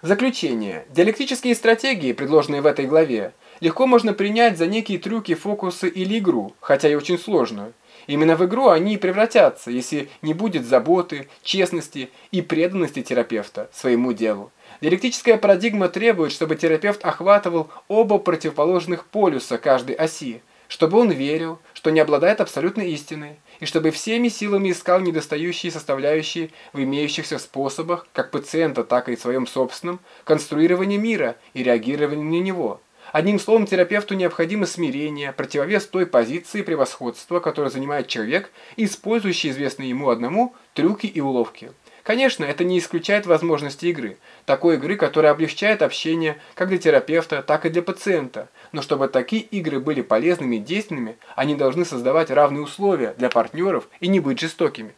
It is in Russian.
Заключение. Диалектические стратегии, предложенные в этой главе, легко можно принять за некие трюки, фокусы или игру, хотя и очень сложную. Именно в игру они и превратятся, если не будет заботы, честности и преданности терапевта своему делу. Диалектическая парадигма требует, чтобы терапевт охватывал оба противоположных полюса каждой оси, чтобы он верил, что не обладает абсолютной истиной, и чтобы всеми силами искал недостающие составляющие в имеющихся способах, как пациента, так и в своем собственном, конструирования мира и реагирования на него. Одним словом, терапевту необходимо смирение, противовес той позиции превосходства, которую занимает человек, использующий известные ему одному трюки и уловки. Конечно, это не исключает возможности игры, такой игры, которая облегчает общение как для терапевта, так и для пациента. Но чтобы такие игры были полезными и действенными, они должны создавать равные условия для партнеров и не быть жестокими.